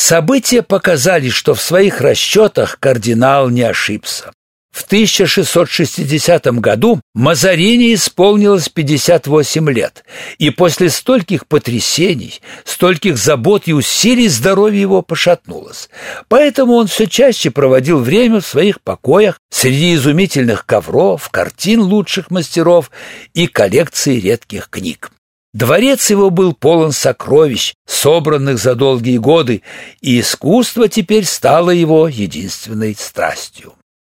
События показали, что в своих расчетах кардинал не ошибся. В 1660 году Мазарини исполнилось 58 лет, и после стольких потрясений, стольких забот и усилий здоровье его пошатнулось. Поэтому он все чаще проводил время в своих покоях среди изумительных ковров, картин лучших мастеров и коллекции редких книг. Дворец его был полон сокровищ, собранных за долгие годы, и искусство теперь стало его единственной страстью.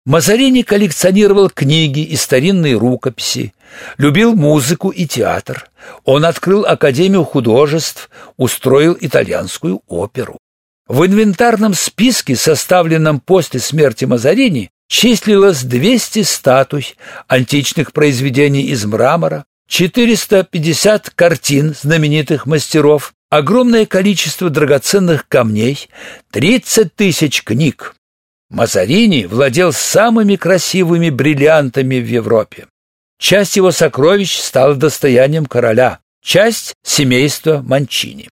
Мазарини коллекционировал книги и старинные рукописи, любил музыку и театр. Он открыл Академию художеств, устроил итальянскую оперу. В инвентарном списке, составленном после смерти Мазарини, числилось 200 статуй античных произведений из мрамора, 450 картин знаменитых мастеров, огромное количество драгоценных камней, 30 тысяч книг. Мазарини владел самыми красивыми бриллиантами в Европе. Часть его сокровищ стала достоянием короля, часть — семейства Манчини.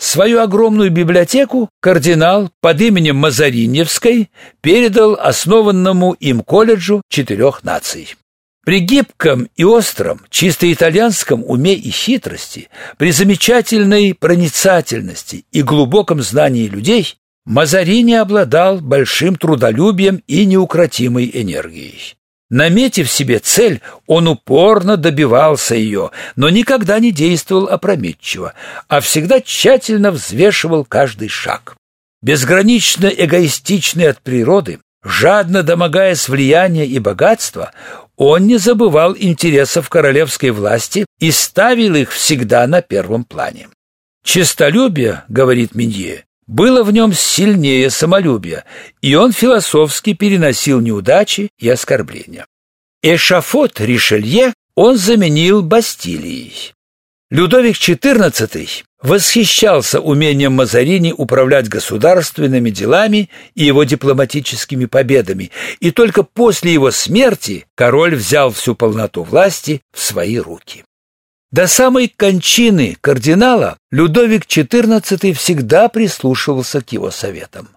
Свою огромную библиотеку кардинал под именем Мазариньевской передал основанному им колледжу четырех наций. При гибком и остром, чисто итальянском уме и хитрости, при замечательной проницательности и глубоком знании людей Мазарини обладал большим трудолюбием и неукротимой энергией. Наметив себе цель, он упорно добивался ее, но никогда не действовал опрометчиво, а всегда тщательно взвешивал каждый шаг. Безгранично эгоистичный от природы, жадно домогаясь влияния и богатства, он не забывал интересов королевской власти и ставил их всегда на первом плане. «Честолюбие, — говорит Минье, было в нем сильнее самолюбия, и он философски переносил неудачи и оскорбления. Эшафот Ришелье он заменил Бастилией. Людовик XIV восхищался умением Мазарини управлять государственными делами и его дипломатическими победами, и только после его смерти король взял всю полноту власти в свои руки. До самой кончины кардинала Людовик XIV всегда прислушивался к его советам.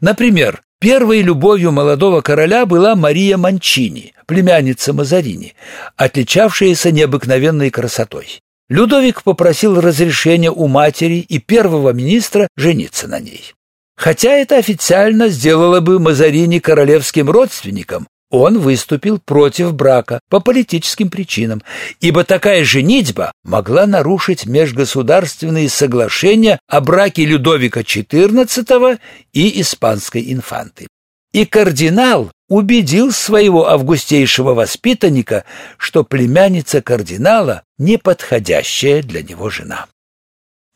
Например, первой любовью молодого короля была Мария Манчини, племянница Мазарини, отличавшаяся необыкновенной красотой. Людовик попросил разрешения у матери и первого министра жениться на ней. Хотя это официально сделало бы Мазарини королевским родственником, он выступил против брака по политическим причинам, ибо такая женитьба могла нарушить межгосударственные соглашения о браке Людовика XIV и испанской инфанты. И кардинал убедил своего августейшего воспитанника, что племянница кардинала неподходящая для него жена.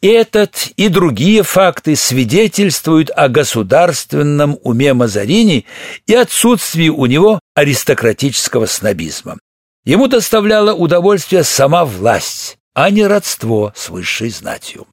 Этот и другие факты свидетельствуют о государственном уме Мазарини и отсутствии у него аристократического снобизма. Ему доставляла удовольствие сама власть, а не родство с высшей знатью.